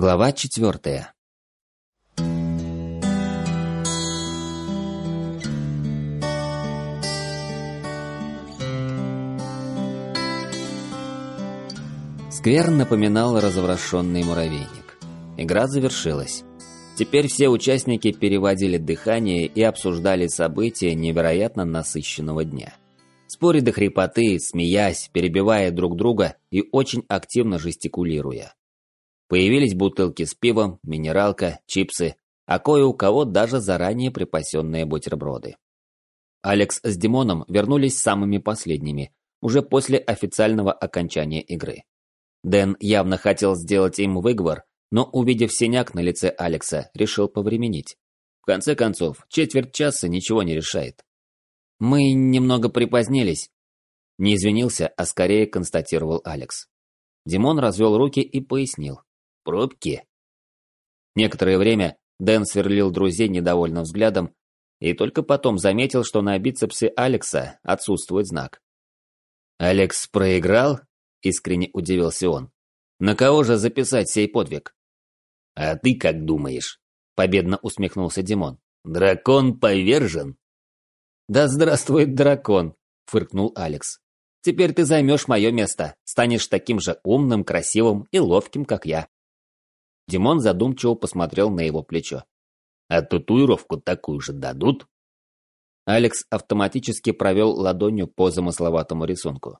Глава четвертая. Сквер напоминал разворошенный муравейник. Игра завершилась. Теперь все участники переводили дыхание и обсуждали события невероятно насыщенного дня. Споря до хрипоты, смеясь, перебивая друг друга и очень активно жестикулируя. Появились бутылки с пивом, минералка, чипсы, а кое у кого даже заранее припасенные бутерброды. Алекс с Димоном вернулись самыми последними, уже после официального окончания игры. Дэн явно хотел сделать им выговор, но, увидев синяк на лице Алекса, решил повременить. В конце концов, четверть часа ничего не решает. «Мы немного припозднились», – не извинился, а скорее констатировал Алекс. Димон развел руки и пояснил. Пробки. Некоторое время Дэн сверлил друзей недовольным взглядом и только потом заметил, что на бицепсе Алекса отсутствует знак. «Алекс проиграл?» – искренне удивился он. «На кого же записать сей подвиг?» «А ты как думаешь?» – победно усмехнулся Димон. «Дракон повержен?» «Да здравствует дракон!» – фыркнул Алекс. «Теперь ты займешь мое место, станешь таким же умным, красивым и ловким, как я». Димон задумчиво посмотрел на его плечо. «А татуировку такую же дадут?» Алекс автоматически провел ладонью по замысловатому рисунку.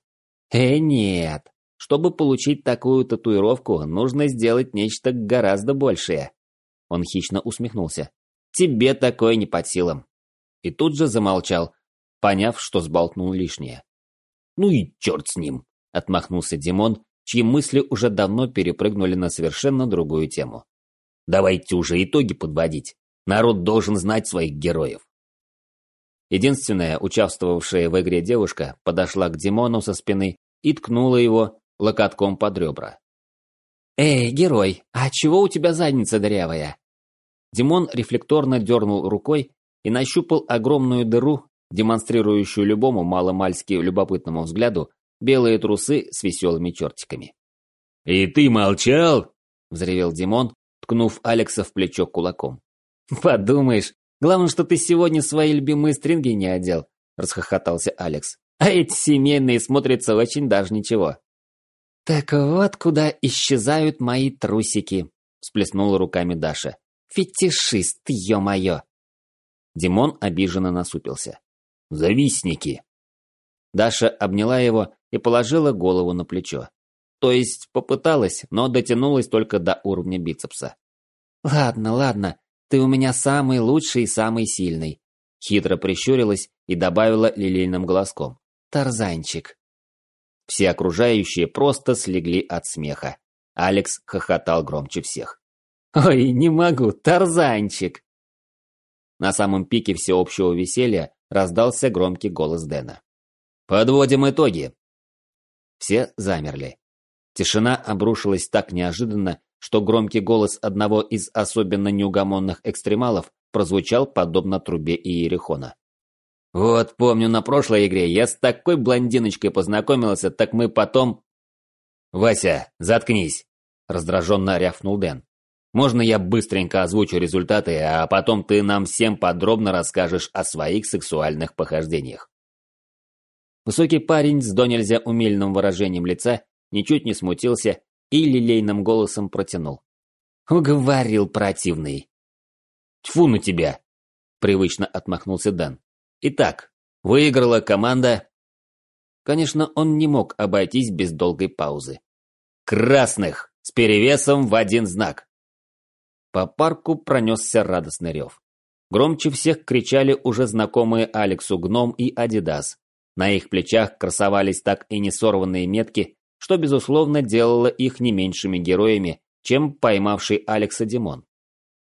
«Э, нет. Чтобы получить такую татуировку, нужно сделать нечто гораздо большее». Он хищно усмехнулся. «Тебе такое не под силам». И тут же замолчал, поняв, что сболтнул лишнее. «Ну и черт с ним!» – отмахнулся Димон чьи мысли уже давно перепрыгнули на совершенно другую тему. Давайте уже итоги подводить. Народ должен знать своих героев. Единственная участвовавшая в игре девушка подошла к Димону со спины и ткнула его локотком под ребра. «Эй, герой, а чего у тебя задница дырявая?» Димон рефлекторно дернул рукой и нащупал огромную дыру, демонстрирующую любому маломальски любопытному взгляду белые трусы с веселыми чертиками. «И ты молчал?» – взревел Димон, ткнув Алекса в плечо кулаком. «Подумаешь, главное, что ты сегодня свои любимые стринги не одел», – расхохотался Алекс. «А эти семейные смотрятся очень даже ничего». «Так вот куда исчезают мои трусики», – всплеснула руками Даша. «Фетишист, ё-моё!» Димон обиженно насупился. «Завистники!» Даша обняла его и положила голову на плечо. То есть попыталась, но дотянулась только до уровня бицепса. «Ладно, ладно, ты у меня самый лучший и самый сильный», хитро прищурилась и добавила лилейным голоском. «Тарзанчик». Все окружающие просто слегли от смеха. Алекс хохотал громче всех. «Ой, не могу, Тарзанчик!» На самом пике всеобщего веселья раздался громкий голос Дэна. «Подводим итоги. Все замерли. Тишина обрушилась так неожиданно, что громкий голос одного из особенно неугомонных экстремалов прозвучал подобно трубе Иерихона. «Вот помню, на прошлой игре я с такой блондиночкой познакомился, так мы потом...» «Вася, заткнись!» – раздраженно рявкнул Дэн. «Можно я быстренько озвучу результаты, а потом ты нам всем подробно расскажешь о своих сексуальных похождениях?» Высокий парень с до нельзя умельным выражением лица ничуть не смутился и лилейным голосом протянул. «Уговорил противный». «Тьфу на тебя!» – привычно отмахнулся Дан. «Итак, выиграла команда...» Конечно, он не мог обойтись без долгой паузы. «Красных! С перевесом в один знак!» По парку пронесся радостный рев. Громче всех кричали уже знакомые Алексу Гном и Адидас, на их плечах красовались так и не сорванные метки, что, безусловно, делало их не меньшими героями, чем поймавший Алекса Димон.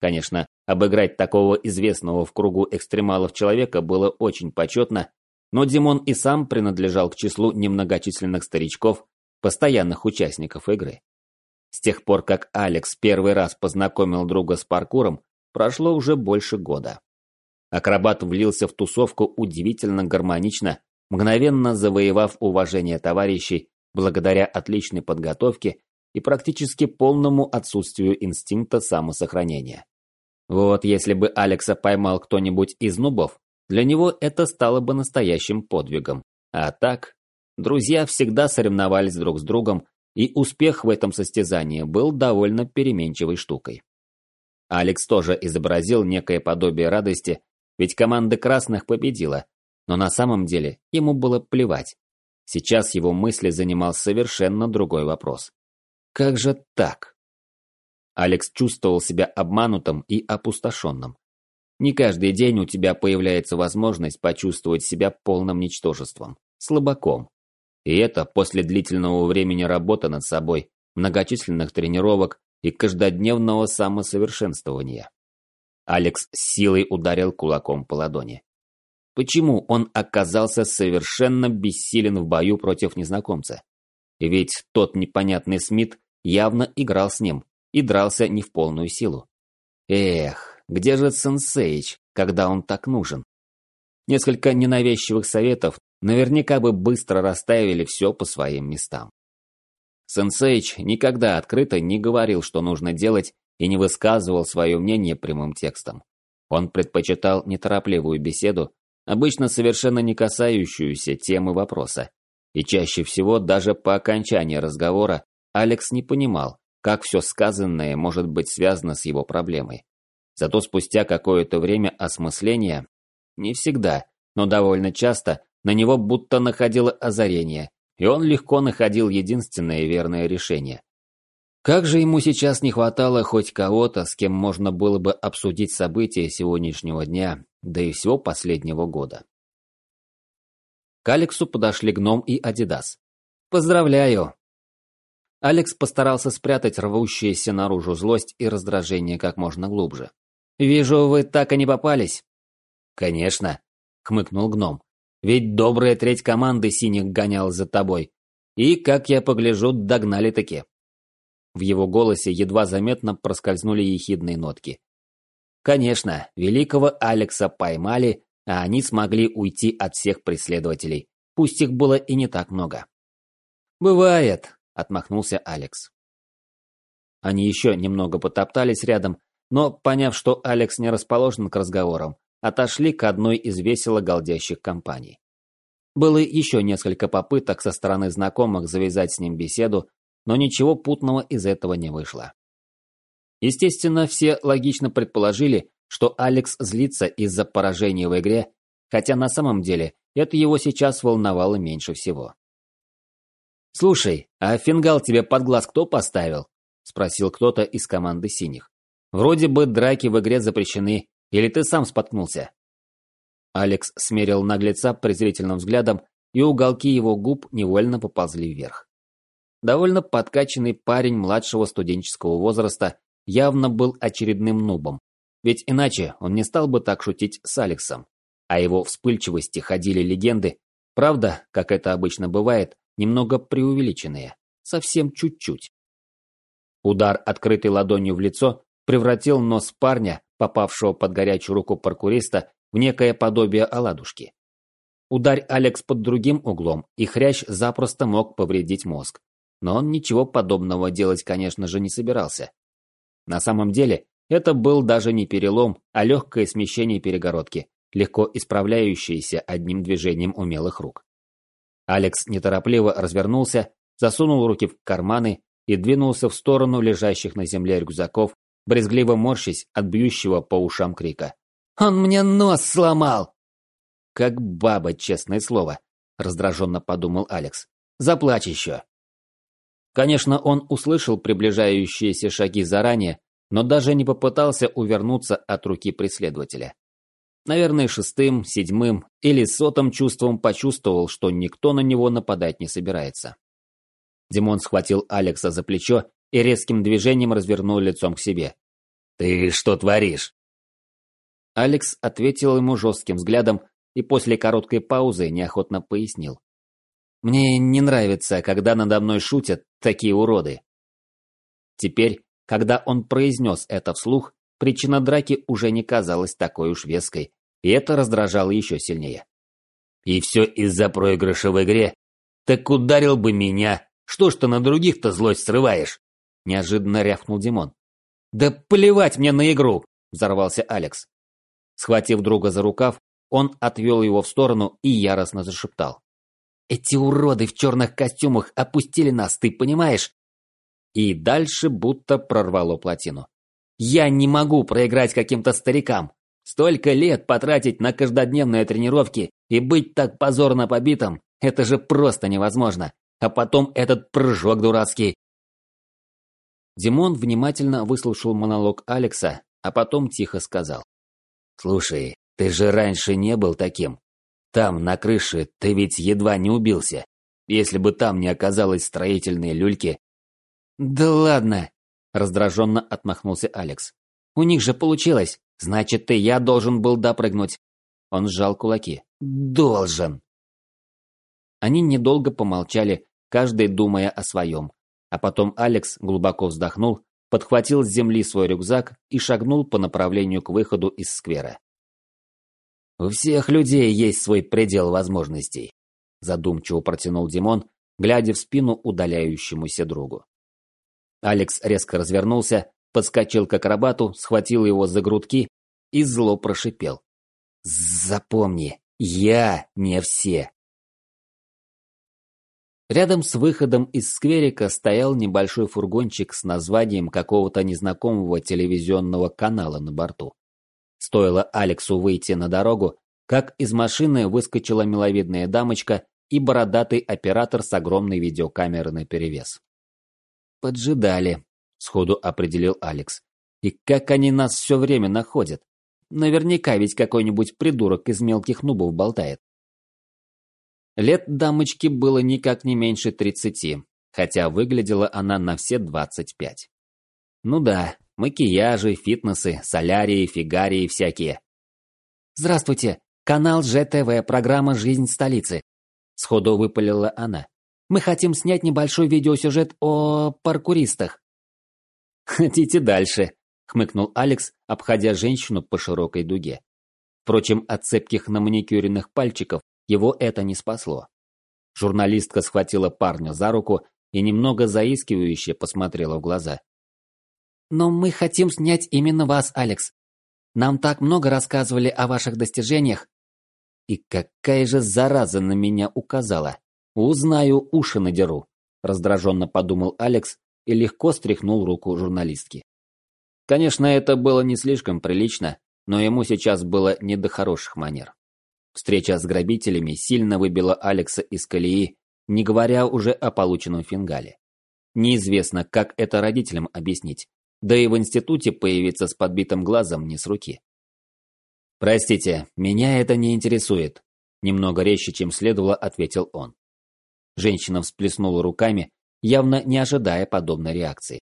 Конечно, обыграть такого известного в кругу экстремалов человека было очень почетно, но Димон и сам принадлежал к числу немногочисленных старичков, постоянных участников игры. С тех пор, как Алекс первый раз познакомил друга с паркуром, прошло уже больше года. Акробат влился в тусовку удивительно гармонично мгновенно завоевав уважение товарищей благодаря отличной подготовке и практически полному отсутствию инстинкта самосохранения. Вот если бы Алекса поймал кто-нибудь из нубов, для него это стало бы настоящим подвигом. А так, друзья всегда соревновались друг с другом, и успех в этом состязании был довольно переменчивой штукой. Алекс тоже изобразил некое подобие радости, ведь команда красных победила, но на самом деле ему было плевать. Сейчас его мысли занимал совершенно другой вопрос. Как же так? Алекс чувствовал себя обманутым и опустошенным. Не каждый день у тебя появляется возможность почувствовать себя полным ничтожеством, слабаком. И это после длительного времени работы над собой, многочисленных тренировок и каждодневного самосовершенствования. Алекс с силой ударил кулаком по ладони. Почему он оказался совершенно бессилен в бою против незнакомца? Ведь тот непонятный Смит явно играл с ним и дрался не в полную силу. Эх, где же Сенсейч, когда он так нужен? Несколько ненавязчивых советов наверняка бы быстро расставили все по своим местам. Сенсейч никогда открыто не говорил, что нужно делать, и не высказывал свое мнение прямым текстом. Он предпочитал неторопливую беседу, обычно совершенно не касающуюся темы вопроса. И чаще всего даже по окончании разговора Алекс не понимал, как все сказанное может быть связано с его проблемой. Зато спустя какое-то время осмысления, не всегда, но довольно часто, на него будто находило озарение, и он легко находил единственное верное решение. Как же ему сейчас не хватало хоть кого-то, с кем можно было бы обсудить события сегодняшнего дня, да и всего последнего года. К Алексу подошли Гном и Адидас. «Поздравляю!» Алекс постарался спрятать рвущиеся наружу злость и раздражение как можно глубже. «Вижу, вы так и не попались». «Конечно», — хмыкнул гном. «Ведь добрая треть команды синих гонял за тобой. И, как я погляжу, догнали-таки». В его голосе едва заметно проскользнули ехидные нотки. Конечно, великого Алекса поймали, а они смогли уйти от всех преследователей, пусть их было и не так много. «Бывает», — отмахнулся Алекс. Они еще немного потоптались рядом, но, поняв, что Алекс не расположен к разговорам, отошли к одной из весело галдящих компаний. Было еще несколько попыток со стороны знакомых завязать с ним беседу, но ничего путного из этого не вышло. Естественно, все логично предположили, что Алекс злится из-за поражения в игре, хотя на самом деле это его сейчас волновало меньше всего. «Слушай, а фингал тебе под глаз кто поставил?» – спросил кто-то из команды синих. «Вроде бы драки в игре запрещены, или ты сам споткнулся?» Алекс смерил наглеца презрительным взглядом, и уголки его губ невольно поползли вверх. Довольно подкачанный парень младшего студенческого возраста явно был очередным нубом, ведь иначе он не стал бы так шутить с Алексом. О его вспыльчивости ходили легенды, правда, как это обычно бывает, немного преувеличенные, совсем чуть-чуть. Удар, открытой ладонью в лицо, превратил нос парня, попавшего под горячую руку паркуриста, в некое подобие оладушки. Ударь Алекс под другим углом, и хрящ запросто мог повредить мозг. Но он ничего подобного делать, конечно же, не собирался. На самом деле, это был даже не перелом, а легкое смещение перегородки, легко исправляющееся одним движением умелых рук. Алекс неторопливо развернулся, засунул руки в карманы и двинулся в сторону лежащих на земле рюкзаков, брезгливо морщась от бьющего по ушам крика. «Он мне нос сломал!» «Как баба, честное слово», — раздраженно подумал Алекс. «Заплачь еще!» Конечно, он услышал приближающиеся шаги заранее, но даже не попытался увернуться от руки преследователя. Наверное, шестым, седьмым или сотым чувством почувствовал, что никто на него нападать не собирается. Димон схватил Алекса за плечо и резким движением развернул лицом к себе. «Ты что творишь?» Алекс ответил ему жестким взглядом и после короткой паузы неохотно пояснил. Мне не нравится, когда надо мной шутят такие уроды. Теперь, когда он произнес это вслух, причина драки уже не казалась такой уж веской, и это раздражало еще сильнее. И все из-за проигрыша в игре? Так ударил бы меня. Что ж ты на других-то злость срываешь? – неожиданно рявкнул Димон. «Да плевать мне на игру!» – взорвался Алекс. Схватив друга за рукав, он отвел его в сторону и яростно зашептал. «Эти уроды в черных костюмах опустили нас, ты понимаешь?» И дальше будто прорвало плотину. «Я не могу проиграть каким-то старикам. Столько лет потратить на каждодневные тренировки и быть так позорно побитым – это же просто невозможно. А потом этот прыжок дурацкий. Димон внимательно выслушал монолог Алекса, а потом тихо сказал. «Слушай, ты же раньше не был таким. Там, на крыше, ты ведь едва не убился. Если бы там не оказалось строительной люльки...» «Да ладно!» – раздраженно отмахнулся Алекс. «У них же получилось. Значит, и я должен был допрыгнуть». Он сжал кулаки. «Должен!» Они недолго помолчали, каждый думая о своем. А потом Алекс глубоко вздохнул, подхватил с земли свой рюкзак и шагнул по направлению к выходу из сквера. «У всех людей есть свой предел возможностей», задумчиво протянул Димон, глядя в спину удаляющемуся другу. Алекс резко развернулся, подскочил к акробату, схватил его за грудки и зло прошипел. «Запомни, я не все!» Рядом с выходом из скверика стоял небольшой фургончик с названием какого-то незнакомого телевизионного канала на борту. Стоило Алексу выйти на дорогу, как из машины выскочила миловидная дамочка и бородатый оператор с огромной видеокамерой наперевес. «Поджидали», — сходу определил Алекс. «И как они нас все время находят? Наверняка ведь какой-нибудь придурок из мелких нубов болтает». Лет дамочки было никак не меньше тридцати, хотя выглядела она на все двадцать пять. Ну да, макияжи, фитнесы, солярии, фигарии всякие. «Здравствуйте, канал ЖТВ, программа «Жизнь столицы», — сходу выпалила она. «Мы хотим снять небольшой видеосюжет о паркуристах». «Хотите дальше», — хмыкнул Алекс, обходя женщину по широкой дуге. Впрочем, от цепких на маникюренных пальчиков его это не спасло. Журналистка схватила парня за руку и немного заискивающе посмотрела в глаза. «Но мы хотим снять именно вас, Алекс. Нам так много рассказывали о ваших достижениях». «И какая же зараза на меня указала? Узнаю, уши надеру», – раздраженно подумал Алекс и легко стряхнул руку журналистки. Конечно, это было не слишком прилично, но ему сейчас было не до хороших манер. Встреча с грабителями сильно выбила Алекса из колеи, не говоря уже о полученном фингале. Неизвестно, как это родителям объяснить, да и в институте появиться с подбитым глазом не с руки. «Простите, меня это не интересует», – немного резче, чем следовало, ответил он. Женщина всплеснула руками, явно не ожидая подобной реакции.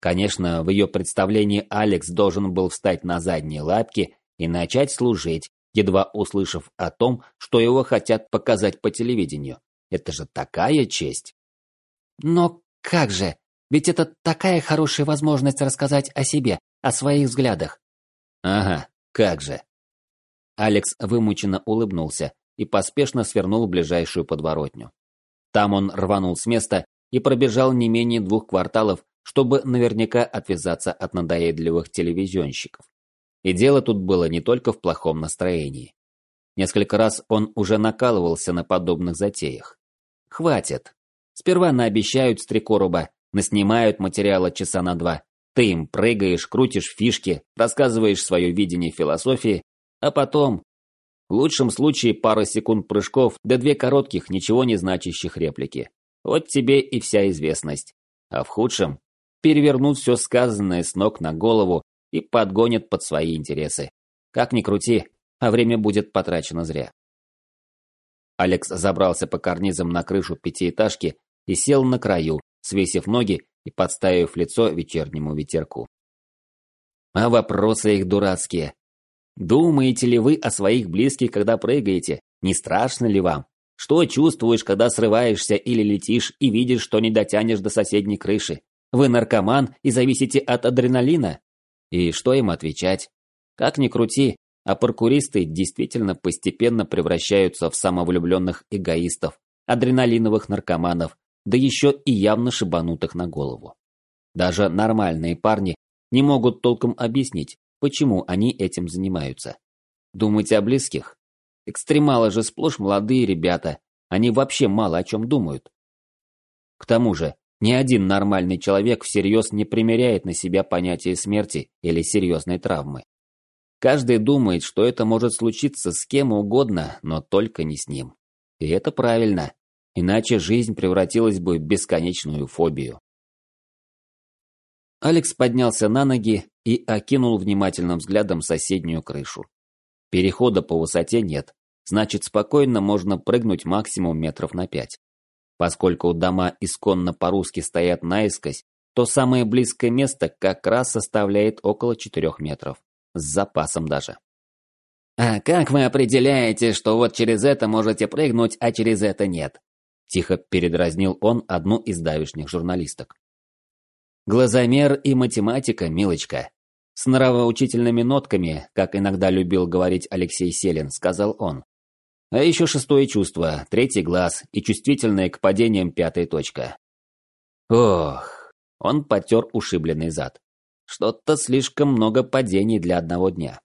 Конечно, в ее представлении Алекс должен был встать на задние лапки и начать служить, едва услышав о том, что его хотят показать по телевидению. Это же такая честь. Но как же? Ведь это такая хорошая возможность рассказать о себе, о своих взглядах. Ага, как же. Алекс вымученно улыбнулся и поспешно свернул ближайшую подворотню. Там он рванул с места и пробежал не менее двух кварталов, чтобы наверняка отвязаться от надоедливых телевизионщиков. И дело тут было не только в плохом настроении. Несколько раз он уже накалывался на подобных затеях. Хватит. Сперва наобещают с три короба, наснимают материала часа на два. Ты им прыгаешь, крутишь фишки, рассказываешь свое видение философии, а потом... В лучшем случае пара секунд прыжков, да две коротких, ничего не значащих реплики. Вот тебе и вся известность. А в худшем – перевернуть все сказанное с ног на голову и подгонят под свои интересы. Как ни крути, а время будет потрачено зря. Алекс забрался по карнизам на крышу пятиэтажки и сел на краю, свесив ноги и подставив лицо вечернему ветерку. А вопросы их дурацкие. Думаете ли вы о своих близких, когда прыгаете? Не страшно ли вам? Что чувствуешь, когда срываешься или летишь и видишь, что не дотянешь до соседней крыши? Вы наркоман и зависите от адреналина? И что им отвечать? Как ни крути, а паркуристы действительно постепенно превращаются в самовлюбленных эгоистов, адреналиновых наркоманов, да еще и явно шибанутых на голову. Даже нормальные парни не могут толком объяснить, почему они этим занимаются. Думать о близких? Экстремалы же сплошь молодые ребята, они вообще мало о чем думают. К тому же, ни один нормальный человек всерьез не примеряет на себя понятие смерти или серьезной травмы. Каждый думает, что это может случиться с кем угодно, но только не с ним. И это правильно, иначе жизнь превратилась бы в бесконечную фобию. Алекс поднялся на ноги и окинул внимательным взглядом соседнюю крышу. Перехода по высоте нет, значит спокойно можно прыгнуть максимум метров на пять. Поскольку дома исконно по-русски стоят наискось, то самое близкое место как раз составляет около четырех метров. С запасом даже. «А как вы определяете, что вот через это можете прыгнуть, а через это нет?» Тихо передразнил он одну из давишних журналисток. «Глазомер и математика, милочка. С нравоучительными нотками, как иногда любил говорить Алексей Селин, сказал он. А еще шестое чувство, третий глаз и чувствительная к падениям пятая точка. Ох, он потер ушибленный зад. Что-то слишком много падений для одного дня.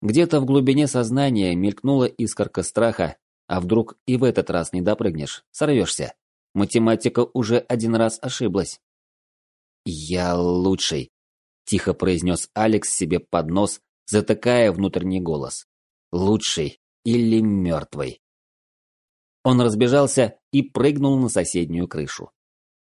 Где-то в глубине сознания мелькнула искорка страха, а вдруг и в этот раз не допрыгнешь, сорвешься. Математика уже один раз ошиблась. «Я лучший», – тихо произнес Алекс себе под нос, затыкая внутренний голос. «Лучший или мертвый?» Он разбежался и прыгнул на соседнюю крышу.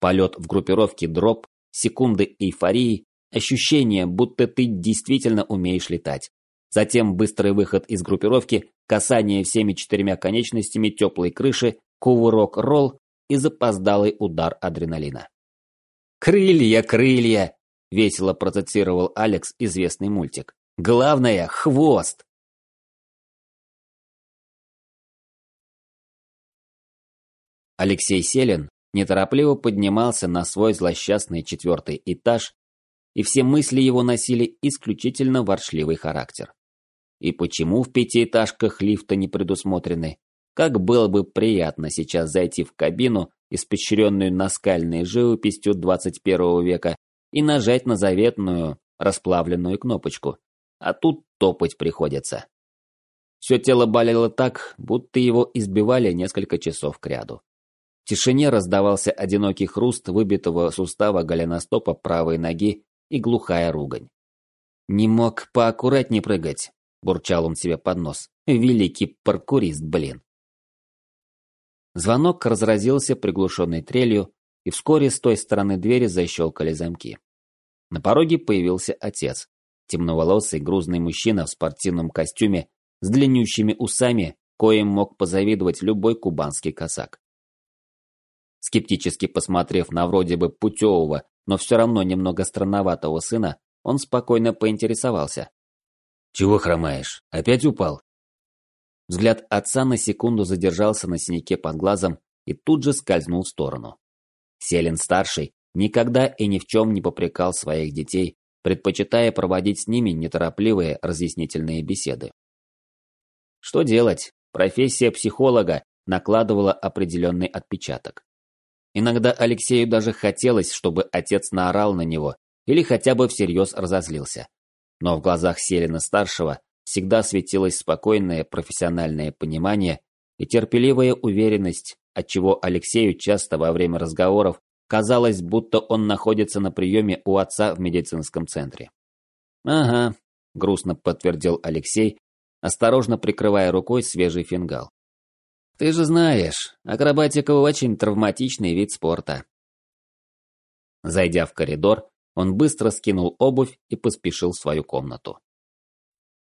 Полет в группировке дроп, секунды эйфории, ощущение, будто ты действительно умеешь летать. Затем быстрый выход из группировки, касание всеми четырьмя конечностями теплой крыши, кувырок-ролл и запоздалый удар адреналина. «Крылья, крылья!» – весело процитировал Алекс известный мультик. «Главное – хвост!» Алексей Селин неторопливо поднимался на свой злосчастный четвертый этаж, и все мысли его носили исключительно воршливый характер. И почему в пятиэтажках лифта не предусмотрены? Как было бы приятно сейчас зайти в кабину, испещренную наскальной живописью 21 века, и нажать на заветную, расплавленную кнопочку. А тут топать приходится. Все тело болело так, будто его избивали несколько часов кряду. В тишине раздавался одинокий хруст выбитого сустава голеностопа правой ноги и глухая ругань. «Не мог поаккуратнее прыгать», – бурчал он себе под нос. «Великий паркурист, блин». Звонок разразился приглушенной трелью, и вскоре с той стороны двери защелкали замки. На пороге появился отец, темноволосый грузный мужчина в спортивном костюме с длиннющими усами, коим мог позавидовать любой кубанский косак. Скептически посмотрев на вроде бы путевого, но все равно немного странноватого сына, он спокойно поинтересовался. «Чего хромаешь? Опять упал?» Взгляд отца на секунду задержался на синяке под глазом и тут же скользнул в сторону. Селин-старший никогда и ни в чем не попрекал своих детей, предпочитая проводить с ними неторопливые разъяснительные беседы. Что делать? Профессия психолога накладывала определенный отпечаток. Иногда Алексею даже хотелось, чтобы отец наорал на него или хотя бы всерьез разозлился. Но в глазах Селина-старшего всегда светилось спокойное профессиональное понимание и терпеливая уверенность, отчего Алексею часто во время разговоров казалось, будто он находится на приеме у отца в медицинском центре. «Ага», – грустно подтвердил Алексей, осторожно прикрывая рукой свежий фингал. «Ты же знаешь, акробатика очень травматичный вид спорта». Зайдя в коридор, он быстро скинул обувь и поспешил в свою комнату.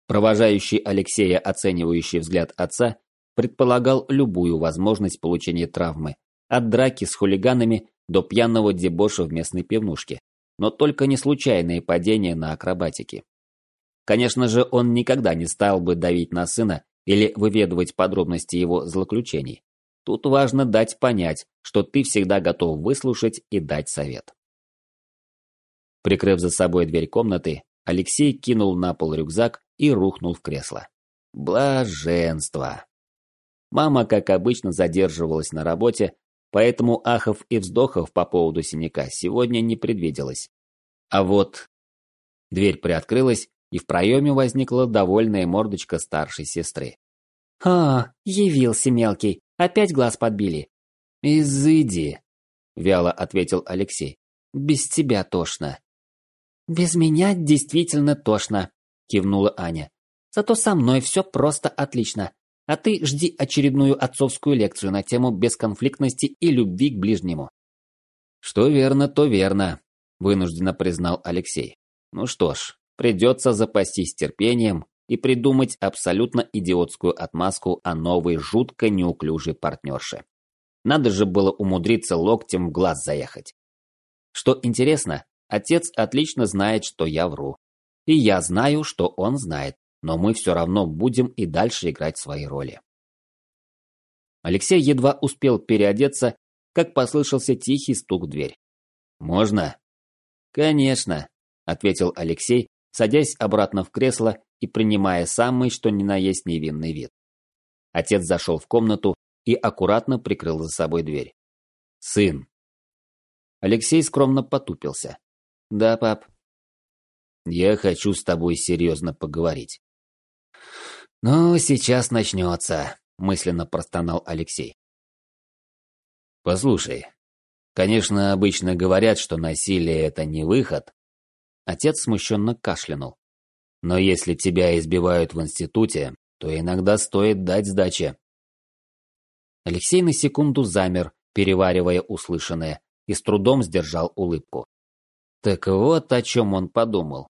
Провожающий Алексея оценивающий взгляд отца предполагал любую возможность получения травмы, от драки с хулиганами до пьяного дебоша в местной пивнушке, но только не случайные падения на акробатике. Конечно же, он никогда не стал бы давить на сына или выведывать подробности его злоключений. Тут важно дать понять, что ты всегда готов выслушать и дать совет. Прикрыв за собой дверь комнаты, Алексей кинул на пол рюкзак и рухнул в кресло. Блаженство! Мама, как обычно, задерживалась на работе, поэтому ахов и вздохов по поводу синяка сегодня не предвиделось. А вот... Дверь приоткрылась, и в проеме возникла довольная мордочка старшей сестры. «А, явился мелкий, опять глаз подбили». «Изыди», — вяло ответил Алексей. «Без тебя тошно». «Без меня действительно тошно», — кивнула Аня. «Зато со мной все просто отлично. А ты жди очередную отцовскую лекцию на тему бесконфликтности и любви к ближнему. Что верно, то верно, вынужденно признал Алексей. Ну что ж, придется запастись терпением и придумать абсолютно идиотскую отмазку о новой жутко неуклюжей партнерше. Надо же было умудриться локтем в глаз заехать. Что интересно, отец отлично знает, что я вру. И я знаю, что он знает но мы все равно будем и дальше играть свои роли. Алексей едва успел переодеться, как послышался тихий стук в дверь. «Можно?» «Конечно», – ответил Алексей, садясь обратно в кресло и принимая самый что ни на есть невинный вид. Отец зашел в комнату и аккуратно прикрыл за собой дверь. «Сын». Алексей скромно потупился. «Да, пап». «Я хочу с тобой серьезно поговорить». «Ну, сейчас начнется», – мысленно простонал Алексей. «Послушай, конечно, обычно говорят, что насилие – это не выход». Отец смущенно кашлянул. «Но если тебя избивают в институте, то иногда стоит дать сдачи». Алексей на секунду замер, переваривая услышанное, и с трудом сдержал улыбку. Так вот о чем он подумал.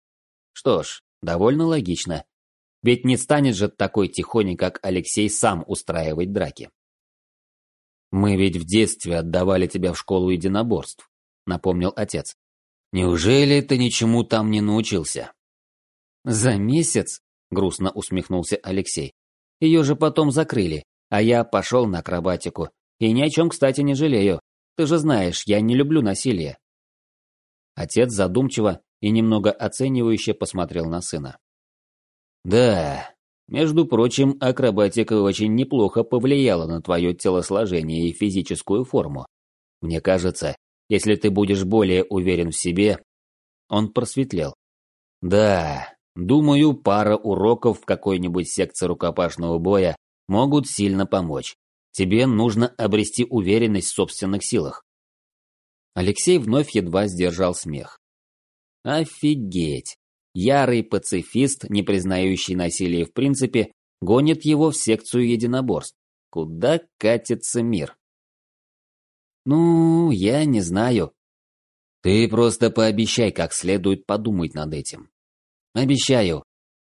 Что ж, довольно логично. Ведь не станет же такой тихоний, как Алексей, сам устраивать драки. «Мы ведь в детстве отдавали тебя в школу единоборств», — напомнил отец. «Неужели ты ничему там не научился?» «За месяц?» — грустно усмехнулся Алексей. «Ее же потом закрыли, а я пошел на акробатику. И ни о чем, кстати, не жалею. Ты же знаешь, я не люблю насилие». Отец задумчиво и немного оценивающе посмотрел на сына. Да, между прочим, акробатика очень неплохо повлияла на твое телосложение и физическую форму. Мне кажется, если ты будешь более уверен в себе... Он просветлел. Да, думаю, пара уроков в какой-нибудь секции рукопашного боя могут сильно помочь. Тебе нужно обрести уверенность в собственных силах. Алексей вновь едва сдержал смех. Офигеть! Ярый пацифист, не признающий насилие в принципе, гонит его в секцию единоборств. Куда катится мир? Ну, я не знаю. Ты просто пообещай как следует подумать над этим. Обещаю.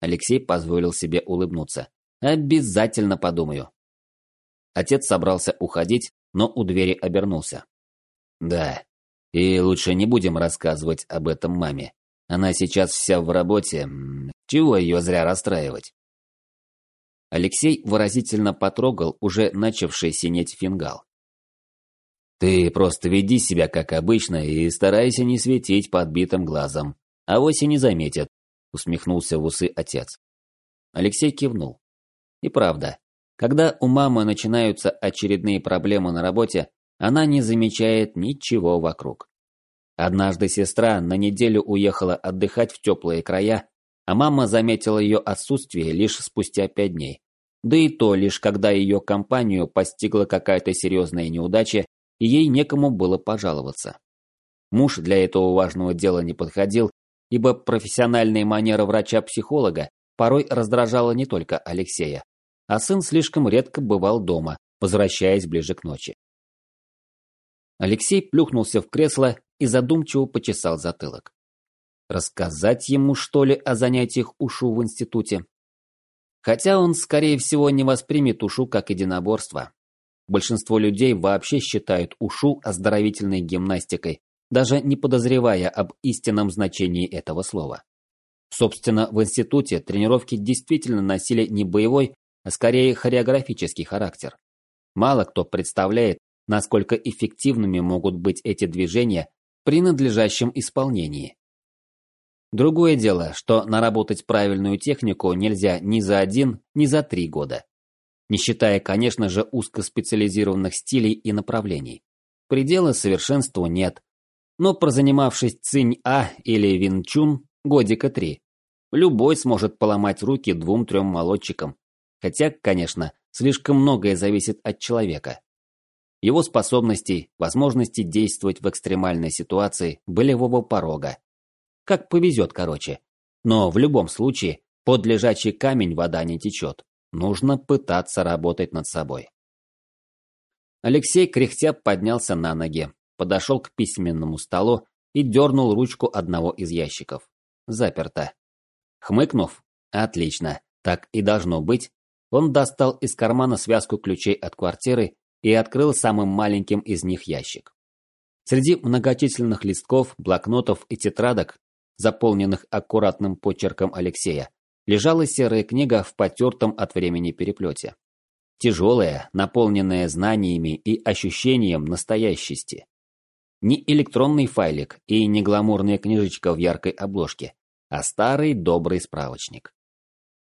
Алексей позволил себе улыбнуться. Обязательно подумаю. Отец собрался уходить, но у двери обернулся. Да, и лучше не будем рассказывать об этом маме. Она сейчас вся в работе. Чего ее зря расстраивать? Алексей выразительно потрогал уже начавший синеть фингал. «Ты просто веди себя как обычно и старайся не светить подбитым глазом. а и не заметят», — усмехнулся в усы отец. Алексей кивнул. И правда, когда у мамы начинаются очередные проблемы на работе, она не замечает ничего вокруг. Однажды сестра на неделю уехала отдыхать в теплые края, а мама заметила ее отсутствие лишь спустя пять дней. Да и то лишь когда ее компанию постигла какая-то серьезная неудача, и ей некому было пожаловаться. Муж для этого важного дела не подходил, ибо профессиональная манера врача-психолога порой раздражала не только Алексея, а сын слишком редко бывал дома, возвращаясь ближе к ночи. Алексей плюхнулся в кресло и задумчиво почесал затылок. Рассказать ему, что ли, о занятиях ушу в институте? Хотя он, скорее всего, не воспримет ушу как единоборство. Большинство людей вообще считают ушу оздоровительной гимнастикой, даже не подозревая об истинном значении этого слова. Собственно, в институте тренировки действительно носили не боевой, а скорее хореографический характер. Мало кто представляет, насколько эффективными могут быть эти движения при надлежащем исполнении. Другое дело, что наработать правильную технику нельзя ни за один, ни за три года. Не считая, конечно же, узкоспециализированных стилей и направлений. предела совершенству нет. Но прозанимавшись Цинь-А или Вин-Чун годика три, любой сможет поломать руки двум-трем молодчикам. Хотя, конечно, слишком многое зависит от человека. Его способностей, возможности действовать в экстремальной ситуации, болевого порога. Как повезет, короче. Но в любом случае, под лежачий камень вода не течет. Нужно пытаться работать над собой. Алексей кряхтя поднялся на ноги, подошел к письменному столу и дернул ручку одного из ящиков. Заперто. Хмыкнув, отлично, так и должно быть, он достал из кармана связку ключей от квартиры и открыл самым маленьким из них ящик. Среди многочисленных листков, блокнотов и тетрадок, заполненных аккуратным почерком Алексея, лежала серая книга в потертом от времени переплете. Тяжелая, наполненная знаниями и ощущением настоящести. Не электронный файлик и не гламурная книжечка в яркой обложке, а старый добрый справочник.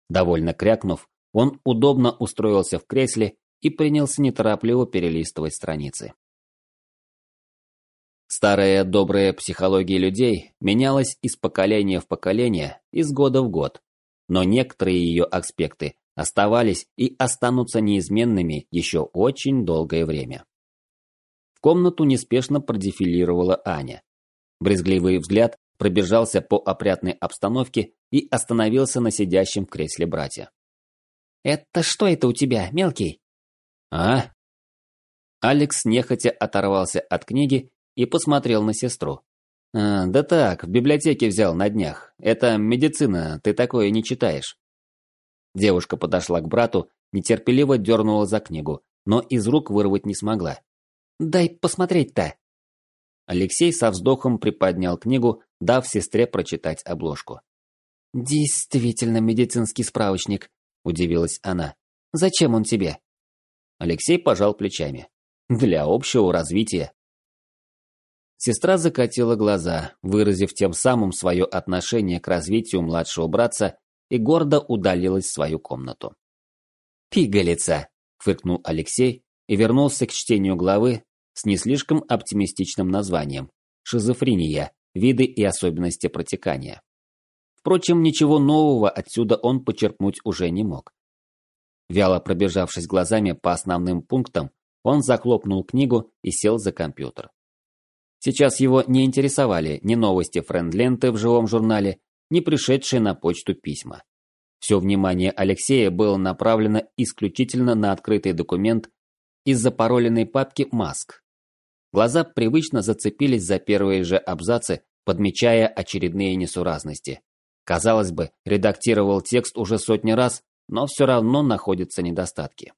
Довольно крякнув, он удобно устроился в кресле и принялся неторопливо перелистывать страницы. Старая добрая психология людей менялась из поколения в поколение, из года в год, но некоторые ее аспекты оставались и останутся неизменными еще очень долгое время. В комнату неспешно продефилировала Аня. Брезгливый взгляд пробежался по опрятной обстановке и остановился на сидящем в кресле брате. «Это что это у тебя, мелкий?» «А?» Алекс нехотя оторвался от книги и посмотрел на сестру. А, «Да так, в библиотеке взял на днях. Это медицина, ты такое не читаешь». Девушка подошла к брату, нетерпеливо дернула за книгу, но из рук вырвать не смогла. «Дай посмотреть-то!» Алексей со вздохом приподнял книгу, дав сестре прочитать обложку. «Действительно медицинский справочник», – удивилась она. «Зачем он тебе?» Алексей пожал плечами. «Для общего развития». Сестра закатила глаза, выразив тем самым свое отношение к развитию младшего братца и гордо удалилась в свою комнату. «Пигалица!» – фыркнул Алексей и вернулся к чтению главы с не слишком оптимистичным названием «Шизофрения. Виды и особенности протекания». Впрочем, ничего нового отсюда он почерпнуть уже не мог. Вяло пробежавшись глазами по основным пунктам, он захлопнул книгу и сел за компьютер. Сейчас его не интересовали ни новости френд-ленты в живом журнале, не пришедшие на почту письма. Все внимание Алексея было направлено исключительно на открытый документ из запароленной папки «Маск». Глаза привычно зацепились за первые же абзацы, подмечая очередные несуразности. Казалось бы, редактировал текст уже сотни раз, но все равно находятся недостатки.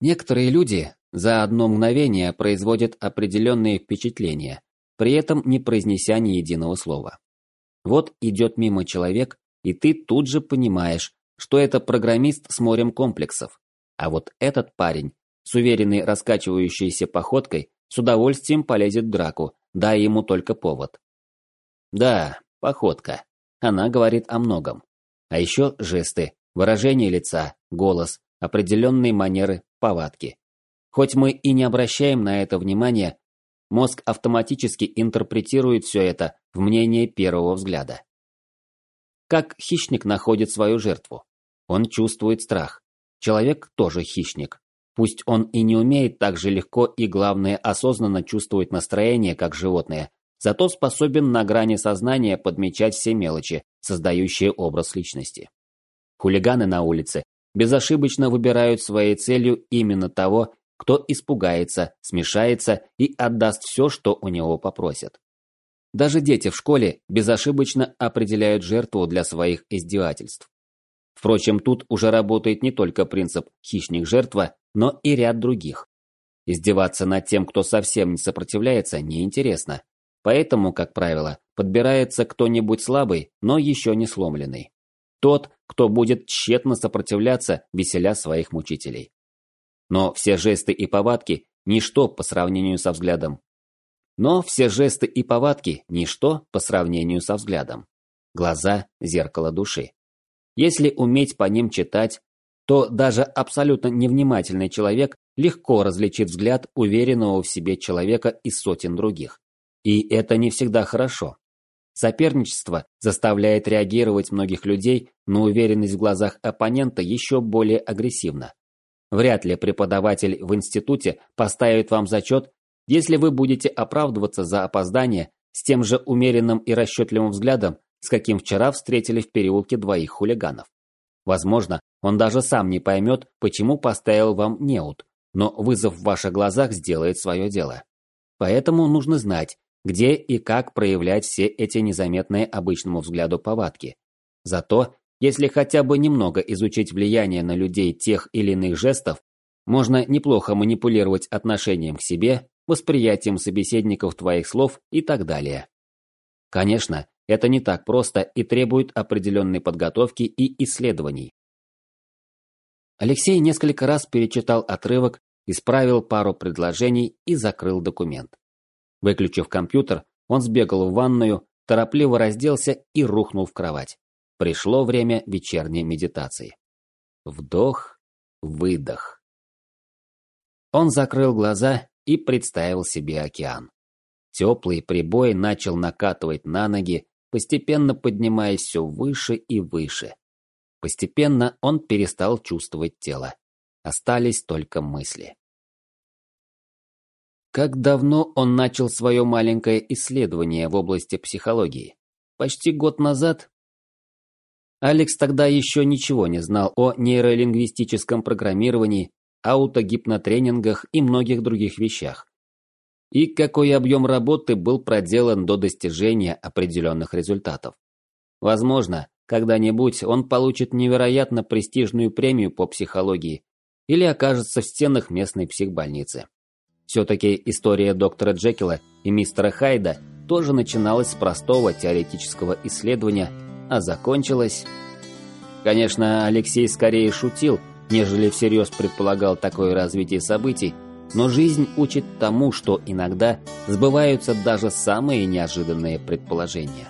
Некоторые люди за одно мгновение производят определенные впечатления, при этом не произнеся ни единого слова. Вот идет мимо человек, и ты тут же понимаешь, что это программист с морем комплексов. А вот этот парень, с уверенной раскачивающейся походкой, с удовольствием полезет в драку, дай ему только повод. Да, походка. Она говорит о многом. А еще жесты, выражение лица, голос, определенные манеры, повадки. Хоть мы и не обращаем на это внимания, Мозг автоматически интерпретирует все это в мнение первого взгляда. Как хищник находит свою жертву? Он чувствует страх. Человек тоже хищник. Пусть он и не умеет так же легко и, главное, осознанно чувствовать настроение, как животное, зато способен на грани сознания подмечать все мелочи, создающие образ личности. Хулиганы на улице безошибочно выбирают своей целью именно того, кто испугается, смешается и отдаст все, что у него попросят. Даже дети в школе безошибочно определяют жертву для своих издевательств. Впрочем, тут уже работает не только принцип «хищник-жертва», но и ряд других. Издеваться над тем, кто совсем не сопротивляется, неинтересно. Поэтому, как правило, подбирается кто-нибудь слабый, но еще не сломленный. Тот, кто будет тщетно сопротивляться, веселя своих мучителей. Но все жесты и повадки – ничто по сравнению со взглядом. Но все жесты и повадки – ничто по сравнению со взглядом. Глаза – зеркало души. Если уметь по ним читать, то даже абсолютно невнимательный человек легко различит взгляд уверенного в себе человека из сотен других. И это не всегда хорошо. Соперничество заставляет реагировать многих людей на уверенность в глазах оппонента еще более агрессивно. Вряд ли преподаватель в институте поставит вам зачет, если вы будете оправдываться за опоздание с тем же умеренным и расчетливым взглядом, с каким вчера встретили в переулке двоих хулиганов. Возможно, он даже сам не поймет, почему поставил вам неуд, но вызов в ваших глазах сделает свое дело. Поэтому нужно знать, где и как проявлять все эти незаметные обычному взгляду повадки. Зато, если хотя бы немного изучить влияние на людей тех или иных жестов, можно неплохо манипулировать отношением к себе, восприятием собеседников твоих слов и так далее. Конечно, это не так просто и требует определенной подготовки и исследований. Алексей несколько раз перечитал отрывок, исправил пару предложений и закрыл документ. Выключив компьютер, он сбегал в ванную, торопливо разделся и рухнул в кровать. Пришло время вечерней медитации. Вдох, выдох. Он закрыл глаза и представил себе океан. Теплый прибой начал накатывать на ноги, постепенно поднимаясь все выше и выше. Постепенно он перестал чувствовать тело. Остались только мысли. Как давно он начал свое маленькое исследование в области психологии? Почти год назад? Алекс тогда еще ничего не знал о нейролингвистическом программировании, аутогипнотренингах и многих других вещах. И какой объем работы был проделан до достижения определенных результатов. Возможно, когда-нибудь он получит невероятно престижную премию по психологии или окажется в стенах местной психбольницы. Все-таки история доктора Джекила и мистера Хайда тоже начиналась с простого теоретического исследования, а закончилась... Конечно, Алексей скорее шутил, нежели всерьез предполагал такое развитие событий, но жизнь учит тому, что иногда сбываются даже самые неожиданные предположения.